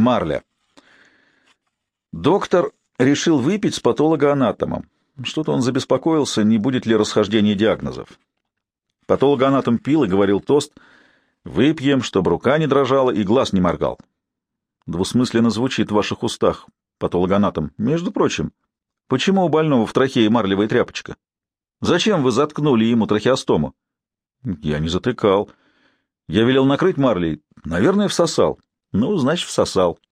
Марля. Доктор решил выпить с патологоанатомом. Что-то он забеспокоился, не будет ли расхождения диагнозов. Патологоанатом пил и говорил тост «Выпьем, чтобы рука не дрожала и глаз не моргал». Двусмысленно звучит в ваших устах, патологоанатом. Между прочим, почему у больного в трахее марлевая тряпочка? Зачем вы заткнули ему трахеостому? Я не затыкал. Я велел накрыть марлей. Наверное, всосал. Ну, значит, всосал.